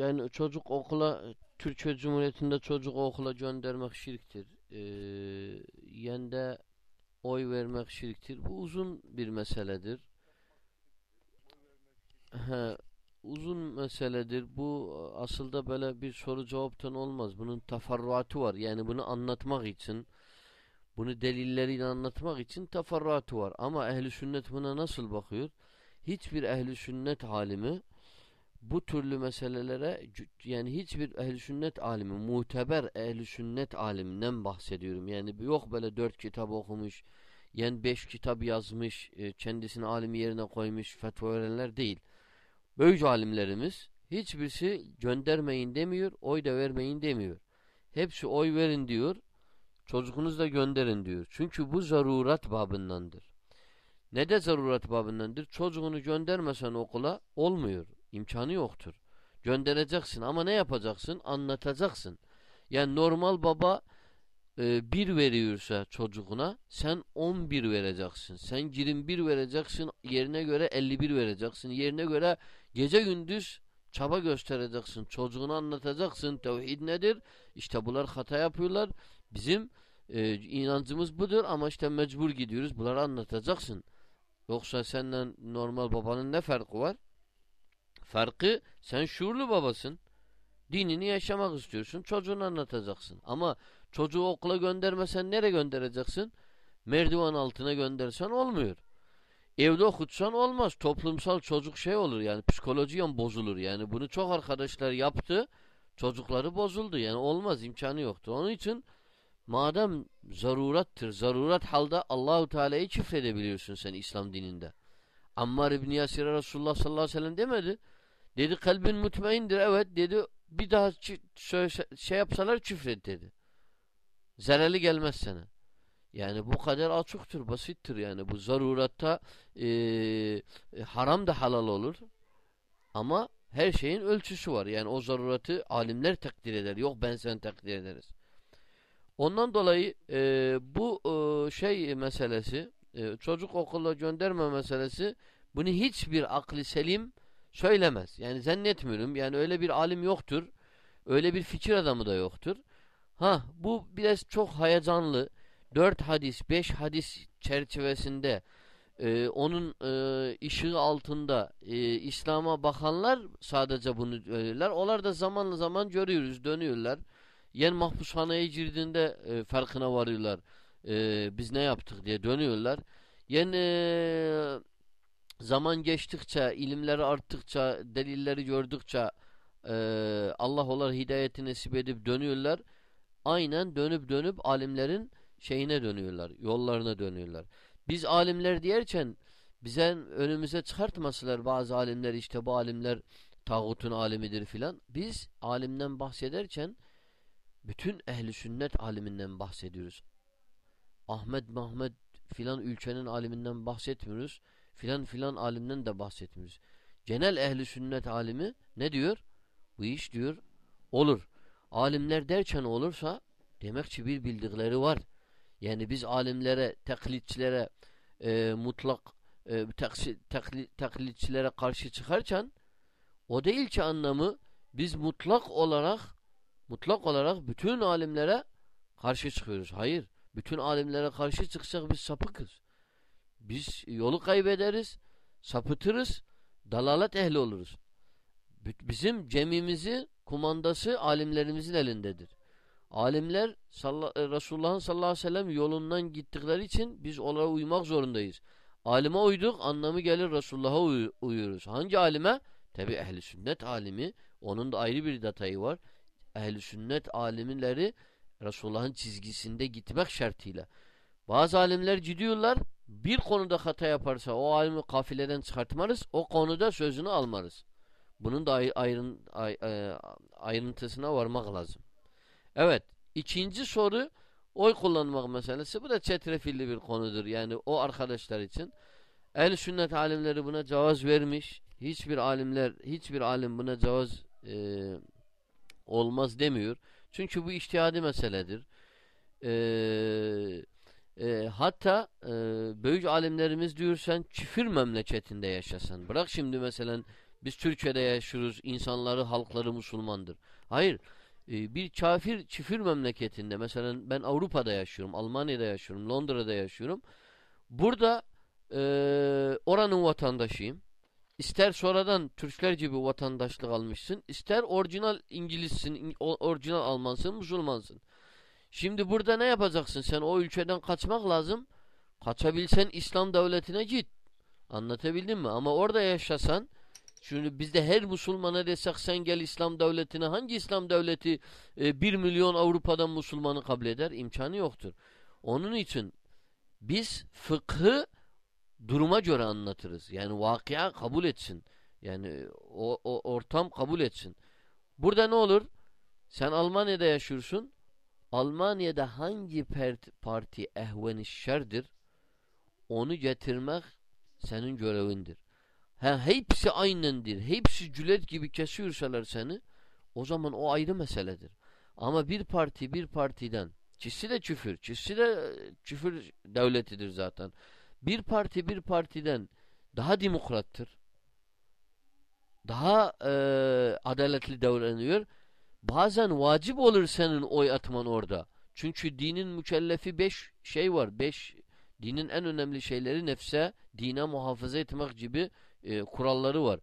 yani çocuk okula Türkiye Cumhuriyeti'nde çocuk okula göndermek şirktir. Ee, yende oy vermek şirktir. Bu uzun bir meseledir. He, uzun meseledir. Bu aslında böyle bir soru cevaptan olmaz. Bunun teferruatı var. Yani bunu anlatmak için bunu delilleriyle anlatmak için teferruatı var. Ama ehli sünnet buna nasıl bakıyor? Hiçbir ehli sünnet halimi bu türlü meselelere yani hiçbir ehli sünnet alimi muteber ehli sünnet aliminden bahsediyorum. Yani yok böyle dört kitap okumuş yani beş kitap yazmış e, kendisini alimi yerine koymuş fetva verenler değil. Böylece alimlerimiz hiçbirisi göndermeyin demiyor oy da vermeyin demiyor. Hepsi oy verin diyor çocuğunuz da gönderin diyor. Çünkü bu zarurat babındandır. Ne de zarurat babındandır? Çocuğunu göndermesen okula olmuyor. İmkanı yoktur. Göndereceksin ama ne yapacaksın? Anlatacaksın. Yani normal baba e, bir veriyorsa çocuğuna sen on bir vereceksin. Sen 21 vereceksin yerine göre 51 vereceksin. Yerine göre gece gündüz çaba göstereceksin. Çocuğuna anlatacaksın. Tevhid nedir? İşte bunlar hata yapıyorlar. Bizim e, inancımız budur ama işte mecbur gidiyoruz. Bunları anlatacaksın. Yoksa senden normal babanın ne farkı var? Farkı sen şuurlu babasın. Dinini yaşamak istiyorsun. Çocuğunu anlatacaksın. Ama çocuğu okula göndermesen nereye göndereceksin? Merdiven altına göndersen olmuyor. Evde okutsan olmaz. Toplumsal çocuk şey olur yani psikolojiyen bozulur. Yani bunu çok arkadaşlar yaptı. Çocukları bozuldu. Yani olmaz imkanı yoktu. Onun için madem zarurattır. Zarurat halde Allahu Teala'yı çifredebiliyorsun sen İslam dininde. Ammar İbni Yasir'e Resulullah sallallahu aleyhi ve sellem demedi. Dedi kalbin mutmaindir. Evet dedi. Bir daha şey yapsalar küfret dedi. Zararlı gelmez sana. Yani bu kadar açıktır, basittir yani. Bu zaruratta e, haram da halal olur. Ama her şeyin ölçüsü var. Yani o zaruratı alimler takdir eder. Yok ben sen takdir ederiz. Ondan dolayı e, bu e, şey meselesi, e, çocuk okula gönderme meselesi bunu hiçbir akli selim söylemez. Yani zannetmiyorum. Yani öyle bir alim yoktur. Öyle bir fikir adamı da yoktur. Ha bu biraz çok hayacanlı. Dört hadis, beş hadis çerçevesinde e, onun e, ışığı altında e, İslam'a bakanlar sadece bunu söylerler. Onlar da zamanla zaman görüyoruz, dönüyorlar. Yen mahpushaneye girdiğinde e, farkına varıyorlar. E, biz ne yaptık diye dönüyorlar. Yen e, zaman geçtikçe, ilimleri arttıkça, delilleri gördükçe e, Allah onlara hidayeti nasip edip dönüyorlar. Aynen dönüp dönüp alimlerin şeyine dönüyorlar, yollarına dönüyorlar. Biz alimler diyerken bize önümüze çıkartmasılar bazı alimler işte bu alimler tağutun alimidir filan. Biz alimden bahsederken bütün ehli sünnet aliminden bahsediyoruz. Ahmet Mahmet filan ülkenin aliminden bahsetmiyoruz. Filan filan alimden de bahsetmiyoruz. Genel ehli sünnet alimi ne diyor? Bu iş diyor olur. Alimler derken olursa demek ki bir bildikleri var. Yani biz alimlere, taklitçilere e, mutlak e, taklit, taklitçilere karşı çıkarken o değil ki anlamı biz mutlak olarak mutlak olarak bütün alimlere karşı çıkıyoruz. Hayır. Bütün alimlere karşı çıksak biz sapıkız. Biz yolu kaybederiz, sapıtırız, dalalet ehli oluruz. Bizim cemimizi kumandası alimlerimizin elindedir. Alimler e, Resulullah'ın sallallahu aleyhi ve sellem yolundan gittikleri için biz onlara uymak zorundayız. Alime uyduk anlamı gelir Resulullah'a uy uyuyoruz. Hangi alime? Tabi ehli sünnet alimi. Onun da ayrı bir detayı var. Ehli sünnet alimleri Resulullah'ın çizgisinde gitmek şartıyla. Bazı alimler gidiyorlar bir konuda hata yaparsa o alimi kafileden çıkartmarız. O konuda sözünü almarız. Bunun da ayrın, e, ayrıntısına varmak lazım. Evet. ikinci soru oy kullanmak meselesi. Bu da çetrefilli bir konudur. Yani o arkadaşlar için. El sünnet alimleri buna cevaz vermiş. Hiçbir alimler, hiçbir alim buna cevaz e, olmaz demiyor. Çünkü bu iştihadi meseledir. Eee e, hatta e, büyük alimlerimiz diyor sen küfür memleketinde yaşasan. Bırak şimdi mesela Biz Türkiye'de yaşıyoruz. insanları, halkları Müslümandır. Hayır. E, bir kafir, çifir memleketinde mesela ben Avrupa'da yaşıyorum. Almanya'da yaşıyorum. Londra'da yaşıyorum. Burada e, oranın vatandaşıyım. İster sonradan Türkler gibi vatandaşlık almışsın, ister orijinal İngilizsin, orijinal Almansın, Müslümansın. Şimdi burada ne yapacaksın? Sen o ülkeden kaçmak lazım. Kaçabilsen İslam devletine git. Anlatabildim mi? Ama orada yaşasan şimdi bizde her Müslümana desek sen gel İslam devletine hangi İslam devleti e, 1 milyon Avrupa'dan Müslümanı kabul eder? İmkanı yoktur. Onun için biz fıkhı duruma göre anlatırız. Yani vakıa kabul etsin. Yani o, o ortam kabul etsin. Burada ne olur? Sen Almanya'da yaşıyorsun. Almanya'da hangi parti ehveni şerdir? Onu getirmek senin görevindir. Ha, hepsi aynendir. Hepsi cület gibi kesiyorsalar seni o zaman o ayrı meseledir. Ama bir parti bir partiden çizsi de küfür. Çizsi de küfür devletidir zaten. Bir parti bir partiden daha demokrattır. Daha e, adaletli davranıyor. Bazen vacip olur senin oy atman orada. Çünkü dinin mükellefi beş şey var. Beş dinin en önemli şeyleri nefse, dine muhafaza etmek gibi e, kuralları var.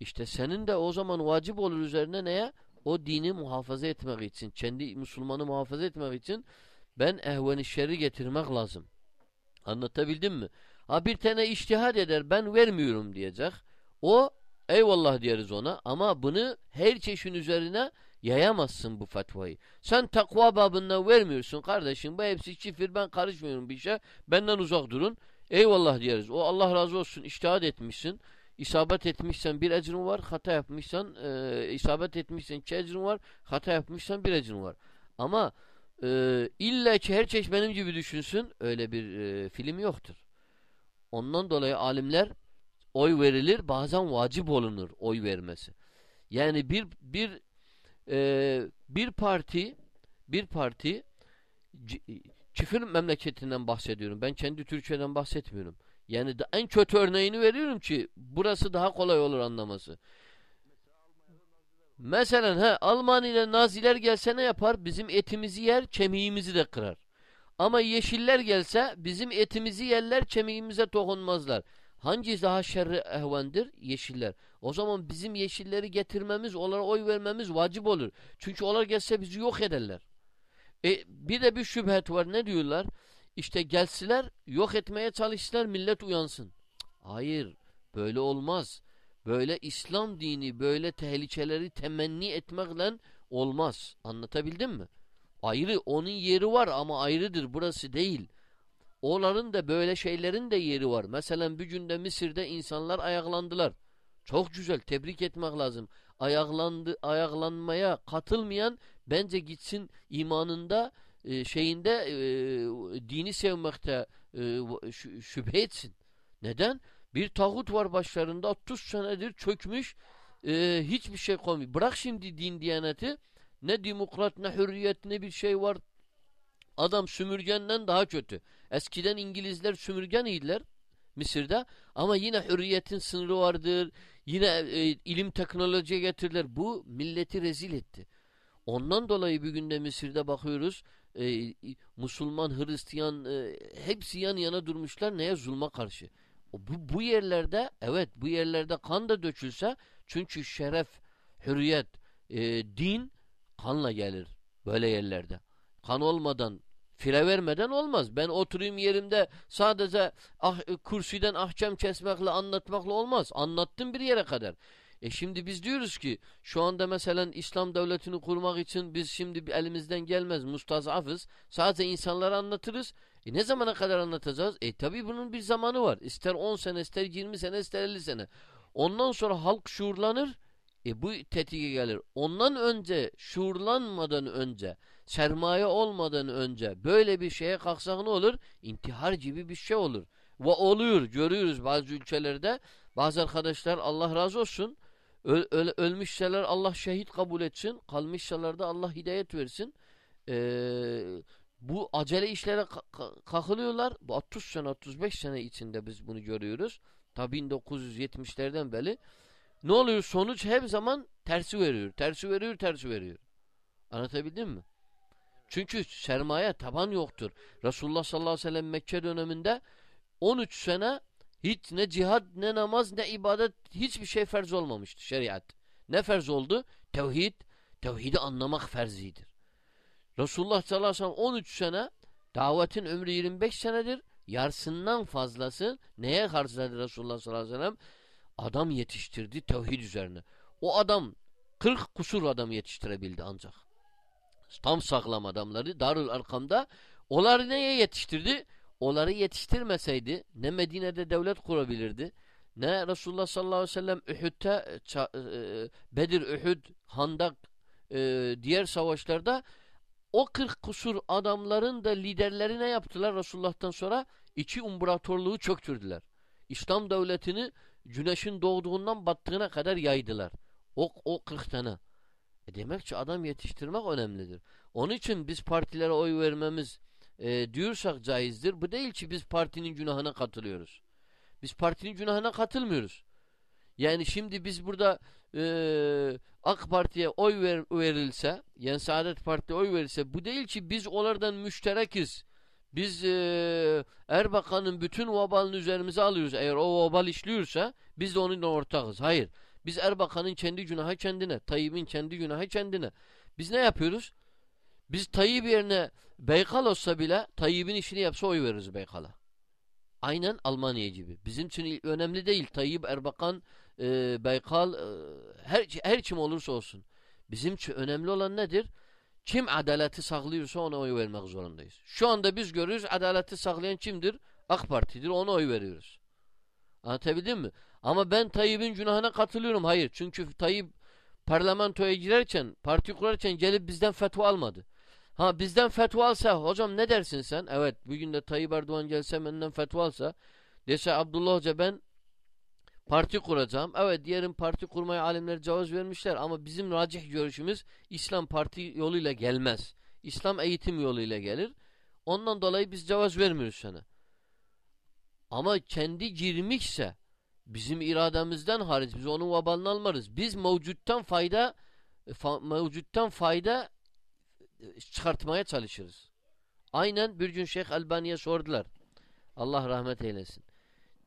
İşte senin de o zaman vacip olur üzerine neye? O dini muhafaza etmek için, kendi Müslümanı muhafaza etmek için ben ehveni şerri getirmek lazım. Anlatabildim mi? Ha bir tane iştihad eder ben vermiyorum diyecek. O eyvallah deriz ona ama bunu her çeşin üzerine yayamazsın bu fetvayı. Sen takva babından vermiyorsun kardeşim bu hepsi çifir ben karışmıyorum bir şey benden uzak durun. Eyvallah diyeriz. O Allah razı olsun iştihad etmişsin. İsabet etmişsen bir ecrin var. Hata yapmışsan e, isabet etmişsen iki ecrin var. Hata yapmışsan bir ecrin var. Ama e, illa ki her çeşit benim gibi düşünsün öyle bir e, film yoktur. Ondan dolayı alimler oy verilir bazen vacip olunur oy vermesi. Yani bir bir e, bir parti bir parti çifir memleketinden bahsediyorum. Ben kendi Türkiye'den bahsetmiyorum. Yani en kötü örneğini veriyorum ki burası daha kolay olur anlaması. Mesela he, Almanya'da Naziler gelse ne yapar? Bizim etimizi yer, kemiğimizi de kırar. Ama yeşiller gelse bizim etimizi yerler, kemiğimize dokunmazlar. Hangi daha şerri ehvendir? Yeşiller. O zaman bizim yeşilleri getirmemiz, onlara oy vermemiz vacip olur. Çünkü onlar gelse bizi yok ederler. E, bir de bir şüphet var. Ne diyorlar? İşte gelsiler, yok etmeye çalıştılar, millet uyansın. Hayır, böyle olmaz. Böyle İslam dini, böyle tehlikeleri temenni etmekle olmaz. Anlatabildim mi? Ayrı, onun yeri var ama ayrıdır, burası değil. Onların da böyle şeylerin de yeri var. Mesela bir günde Mısır'da insanlar ayaklandılar. Çok güzel, tebrik etmek lazım. Ayaklandı, ayaklanmaya katılmayan bence gitsin imanında e, şeyinde e, dini sevmekte e, şüphe etsin. Neden? Bir tağut var başlarında 30 senedir çökmüş e, hiçbir şey koymuyor. Bırak şimdi din diyaneti ne demokrat ne hürriyet ne bir şey var. Adam sümürgenden daha kötü. Eskiden İngilizler sümürgen idiler Mısır'da ama yine hürriyetin sınırı vardır. Yine e, ilim teknolojiye getirdiler. Bu milleti rezil etti. Ondan dolayı bir günde Mısır'da bakıyoruz e, Müslüman, Hristiyan e, hepsi yan yana durmuşlar neye? Zulma karşı. Bu, bu yerlerde evet bu yerlerde kan da dökülse çünkü şeref, hürriyet, e, din kanla gelir böyle yerlerde. Kan olmadan, fire vermeden olmaz. Ben oturayım yerimde sadece ah, kürsüden ahkam kesmekle anlatmakla olmaz. Anlattım bir yere kadar. E şimdi biz diyoruz ki şu anda mesela İslam devletini kurmak için biz şimdi elimizden gelmez mustazafız. Sadece insanlara anlatırız. E ne zamana kadar anlatacağız? E tabi bunun bir zamanı var. İster 10 sene, ister 20 sene, ister 50 sene. Ondan sonra halk şuurlanır. E bu tetike gelir. Ondan önce, şuurlanmadan önce, sermaye olmadan önce böyle bir şeye kalksak ne olur? İntihar gibi bir şey olur. Ve oluyor, görüyoruz bazı ülkelerde. Bazı arkadaşlar Allah razı olsun Öl, öl, ölmüşseler Allah şehit kabul etsin. Kalmışseler de Allah hidayet versin. Ee, bu acele işlere kakılıyorlar. Bu 30 sene 35 sene içinde biz bunu görüyoruz. Tabi 1970'lerden beri ne oluyor? Sonuç her zaman tersi veriyor. Tersi veriyor, tersi veriyor. Anlatabildim mi? Çünkü sermaye taban yoktur. Resulullah sallallahu aleyhi ve sellem Mekke döneminde 13 sene hiç ne cihad ne namaz ne ibadet hiçbir şey ferz olmamıştı şeriat. Ne ferz oldu? Tevhid. Tevhidi anlamak ferzidir. Resulullah sallallahu aleyhi ve sellem 13 sene davetin ömrü 25 senedir. Yarısından fazlası neye harcadı Resulullah sallallahu aleyhi ve sellem? Adam yetiştirdi tevhid üzerine. O adam 40 kusur adam yetiştirebildi ancak. Tam sağlam adamları Darül Arkam'da onları neye yetiştirdi? Onları yetiştirmeseydi ne Medine'de devlet kurabilirdi ne Resulullah sallallahu aleyhi ve sellem Uhud'da e, Bedir, Uhud, Handak e, diğer savaşlarda o 40 kusur adamların da liderleri ne yaptılar Resulullah'tan sonra? iki imparatorluğu çöktürdüler. İslam devletini güneşin doğduğundan battığına kadar yaydılar. O, o 40 tane. E demek ki adam yetiştirmek önemlidir. Onun için biz partilere oy vermemiz e, diyorsak caizdir. Bu değil ki biz partinin günahına katılıyoruz. Biz partinin günahına katılmıyoruz. Yani şimdi biz burada e, AK Parti'ye oy ver, verilse, yani Saadet Parti'ye oy verilse bu değil ki biz onlardan müşterekiz. Biz e, Erbakan'ın bütün vabalını üzerimize alıyoruz. Eğer o vabal işliyorsa biz de onunla ortakız. Hayır. Biz Erbakan'ın kendi günahı kendine, Tayyip'in kendi günahı kendine. Biz ne yapıyoruz? Biz Tayyip yerine Beykal olsa bile Tayyip'in işini yapsa oy veririz Beykal'a. Aynen Almanya gibi. Bizim için önemli değil. Tayyip, Erbakan, e, Beykal, e, her, her kim olursa olsun. Bizim için önemli olan nedir? Kim adaleti sağlıyorsa ona oy vermek zorundayız. Şu anda biz görüyoruz adaleti sağlayan kimdir? AK Parti'dir. Ona oy veriyoruz. Anlatabildim mi? Ama ben Tayyip'in günahına katılıyorum. Hayır. Çünkü Tayyip parlamentoya girerken, parti kurarken gelip bizden fetva almadı. Ha bizden fetva alsa hocam ne dersin sen? Evet bugün de Tayyip Erdoğan gelse benden fetva alsa dese Abdullah Hoca ben parti kuracağım. Evet diğerin parti kurmaya alimler cevaz vermişler ama bizim racih görüşümüz İslam parti yoluyla gelmez. İslam eğitim yoluyla gelir. Ondan dolayı biz cevaz vermiyoruz sana. Ama kendi girmişse bizim irademizden hariç biz onun vabalını almarız. Biz mevcuttan fayda fa, mevcuttan fayda çıkartmaya çalışırız. Aynen bir gün Şeyh Albani'ye sordular. Allah rahmet eylesin.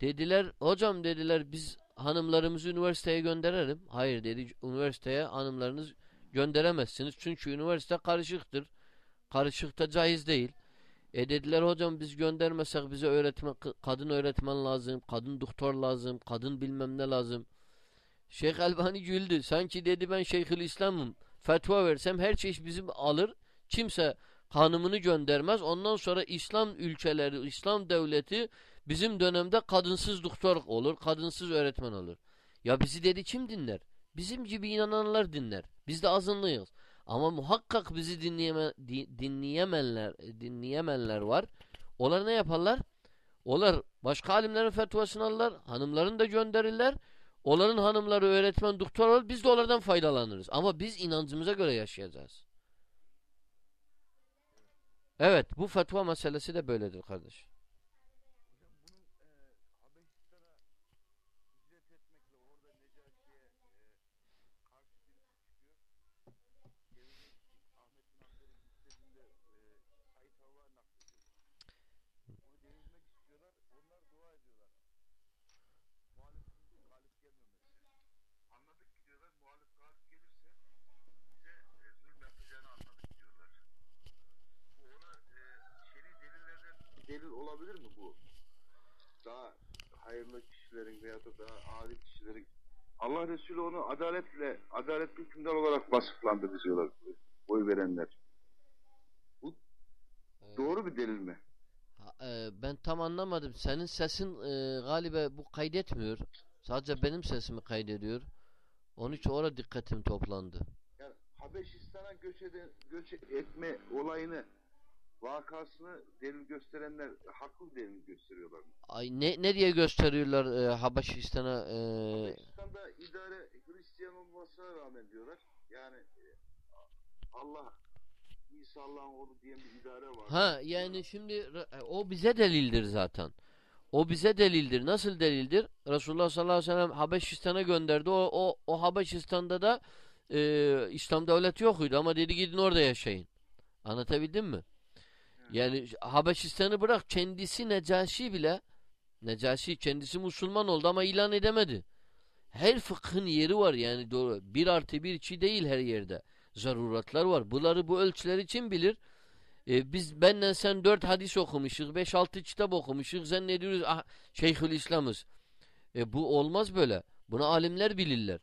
Dediler hocam dediler biz hanımlarımızı üniversiteye gönderelim. Hayır dedi üniversiteye hanımlarınız gönderemezsiniz. Çünkü üniversite karışıktır. Karışıkta caiz değil. E dediler hocam biz göndermesek bize öğretmen, kadın öğretmen lazım, kadın doktor lazım, kadın bilmem ne lazım. Şeyh Albani güldü. Sanki dedi ben Şeyhül İslam'ım. Fetva versem her şey bizim alır. Kimse hanımını göndermez. Ondan sonra İslam ülkeleri, İslam devleti bizim dönemde kadınsız doktor olur, kadınsız öğretmen olur. Ya bizi dedi kim dinler? Bizim gibi inananlar dinler. Biz de azınlığız. Ama muhakkak bizi dinleyeme, dinleyemenler, dinleyemenler var. Onlar ne yaparlar? Onlar başka alimlerin fetvasını alırlar. Hanımlarını da gönderirler. Onların hanımları öğretmen, doktor olur. Biz de onlardan faydalanırız. Ama biz inancımıza göre yaşayacağız. Evet, bu fetva meselesi de böyledir kardeş. delil olabilir mi bu? Daha hayırlı kişilerin veya da daha adil kişilerin Allah Resulü onu adaletle, adaletli hükümdar olarak vasıflandırdı diyorlar oy verenler. Bu doğru bir delil mi? Ha, e, ben tam anlamadım. Senin sesin e, galiba bu kaydetmiyor. Sadece benim sesimi kaydediyor. Onun için orada dikkatim toplandı. Yani Habeşistan'a göç, eden, göç etme olayını vakasını delil gösterenler haklı delil gösteriyorlar. Ay ne ne diye gösteriyorlar e, Habeşistan'a e... Habeşistan'da idare Hristiyan olmasına rağmen diyorlar. Yani e, Allah İsa Allah'ın oğlu diyen bir idare var. Ha yani şimdi e, o bize delildir zaten. O bize delildir. Nasıl delildir? Resulullah sallallahu aleyhi ve sellem Habeşistan'a gönderdi. O, o, o Habeşistan'da da e, İslam devleti yokuydu ama dedi gidin orada yaşayın. Anlatabildim mi? Yani Habeşistan'ı bırak kendisi Necaşi bile Necaşi kendisi Müslüman oldu ama ilan edemedi. Her fıkhın yeri var yani doğru. Bir artı bir içi değil her yerde. Zaruratlar var. Bunları bu ölçüler için bilir. E, biz benden sen dört hadis okumuşuz. Beş altı kitap okumuşuz. Zannediyoruz ah, Şeyhül İslam'ız. E, bu olmaz böyle. Bunu alimler bilirler.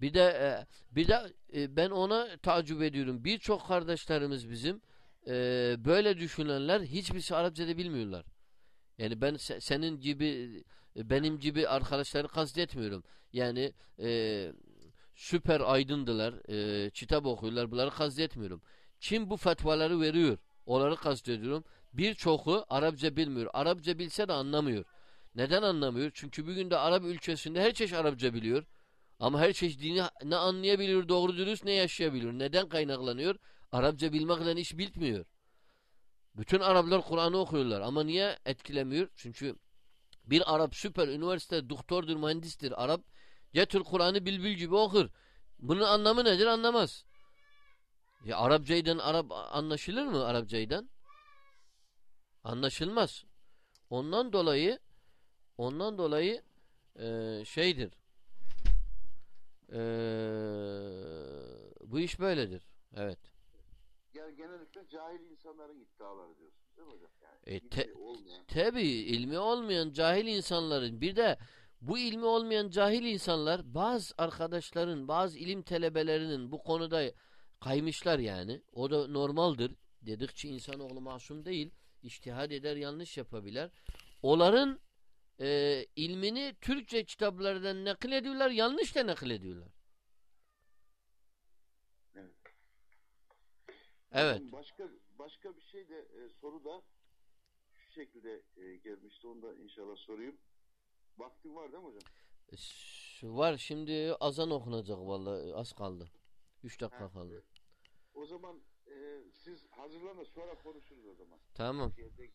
Bir de e, bir de e, ben ona tacip ediyorum. Birçok kardeşlerimiz bizim e, böyle düşünenler hiçbirisi Arapça da bilmiyorlar. Yani ben se- senin gibi e, benim gibi arkadaşları kastetmiyorum. Yani e, süper aydındılar, e, kitap okuyorlar. Bunları kastetmiyorum. Kim bu fetvaları veriyor? Onları kastediyorum. Birçoku Arapça bilmiyor. Arapça bilse de anlamıyor. Neden anlamıyor? Çünkü bugün de Arap ülkesinde her çeşit Arapça biliyor. Ama her çeşit dini ne anlayabiliyor doğru dürüst ne yaşayabiliyor. Neden kaynaklanıyor? Arapça bilmekle iş bilmiyor. Bütün Araplar Kur'an'ı okuyorlar ama niye etkilemiyor? Çünkü bir Arap süper üniversite doktordur, mühendistir. Arap getir Kur'an'ı bilbil gibi okur. Bunun anlamı nedir? Anlamaz. Ya Arapçaydan Arap anlaşılır mı Arapçaydan? Anlaşılmaz. Ondan dolayı ondan dolayı eee, şeydir. Eee, bu iş böyledir. Evet. Genellikle cahil insanların iddiaları diyorsunuz değil mi hocam? Yani E, te- olmayan. Tabi ilmi olmayan cahil insanların bir de bu ilmi olmayan cahil insanlar bazı arkadaşların bazı ilim telebelerinin bu konuda kaymışlar yani. O da normaldir. Dedikçe insanoğlu masum değil. İçtihad eder yanlış yapabilir. Onların e, ilmini Türkçe kitaplardan nakil ediyorlar. Yanlış da nakil ediyorlar. Evet. Evet. Başka başka bir şey de e, soru da şu şekilde e, gelmişti. Onu da inşallah sorayım. Vaktin var değil mi hocam? S- Var şimdi azan okunacak vallahi az kaldı. 3 dakika Ha, kaldı. O zaman e, siz hazırlanın sonra konuşuruz o zaman. Tamam. Şeyde-